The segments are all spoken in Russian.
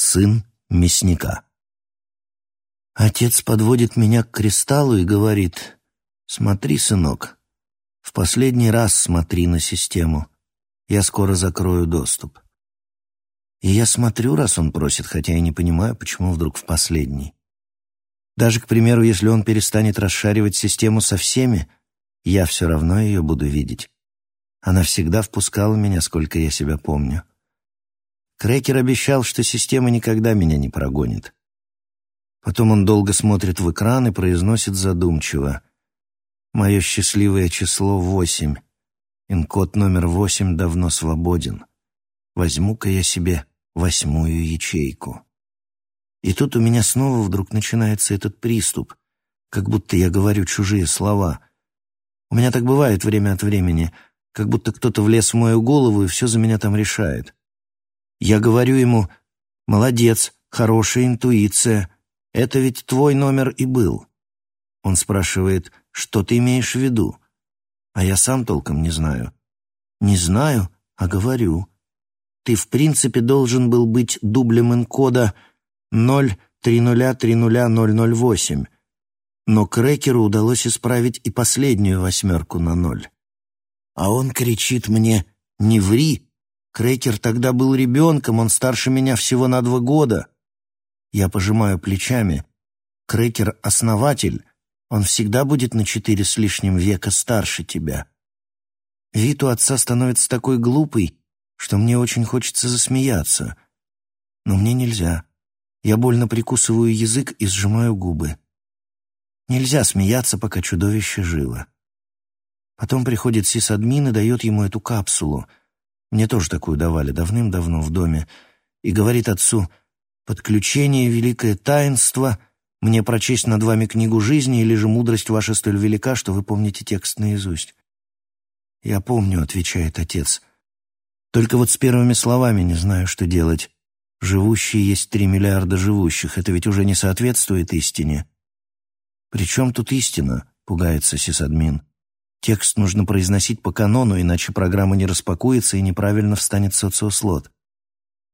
сын мясника. Отец подводит меня к кристаллу и говорит, «Смотри, сынок, в последний раз смотри на систему. Я скоро закрою доступ». И я смотрю, раз он просит, хотя я не понимаю, почему вдруг в последний. Даже, к примеру, если он перестанет расшаривать систему со всеми, я все равно ее буду видеть. Она всегда впускала меня, сколько я себя помню. Крекер обещал, что система никогда меня не прогонит. Потом он долго смотрит в экран и произносит задумчиво. «Мое счастливое число восемь. Инкод номер восемь давно свободен. Возьму-ка я себе восьмую ячейку». И тут у меня снова вдруг начинается этот приступ, как будто я говорю чужие слова. У меня так бывает время от времени, как будто кто-то влез в мою голову и все за меня там решает. Я говорю ему «Молодец, хорошая интуиция, это ведь твой номер и был». Он спрашивает «Что ты имеешь в виду?» А я сам толком не знаю. Не знаю, а говорю. Ты в принципе должен был быть дублем инкода 0303008, но Крекеру удалось исправить и последнюю восьмерку на ноль. А он кричит мне «Не ври!» Крекер тогда был ребенком, он старше меня всего на два года. Я пожимаю плечами. Крекер — основатель, он всегда будет на четыре с лишним века старше тебя. Вид у отца становится такой глупый, что мне очень хочется засмеяться. Но мне нельзя. Я больно прикусываю язык и сжимаю губы. Нельзя смеяться, пока чудовище живо. Потом приходит сисадмин и дает ему эту капсулу — мне тоже такую давали давным-давно в доме. И говорит отцу, «Подключение — великое таинство, мне прочесть над вами книгу жизни, или же мудрость ваша столь велика, что вы помните текст наизусть». «Я помню», — отвечает отец. «Только вот с первыми словами не знаю, что делать. Живущие есть три миллиарда живущих, это ведь уже не соответствует истине». «При чем тут истина?» — пугается сисадмин. Текст нужно произносить по канону, иначе программа не распакуется и неправильно встанет социослот.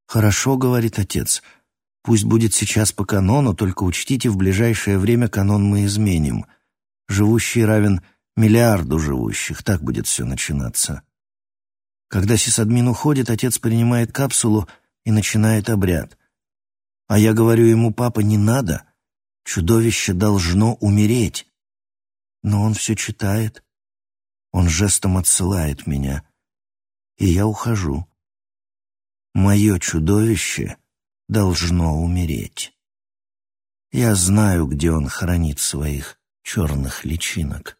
«Хорошо», — говорит отец, — «пусть будет сейчас по канону, только учтите, в ближайшее время канон мы изменим. Живущий равен миллиарду живущих, так будет все начинаться». Когда сисадмин уходит, отец принимает капсулу и начинает обряд. А я говорю ему, папа, не надо, чудовище должно умереть. Но он все читает, он жестом отсылает меня, и я ухожу. Мое чудовище должно умереть. Я знаю, где он хранит своих черных личинок.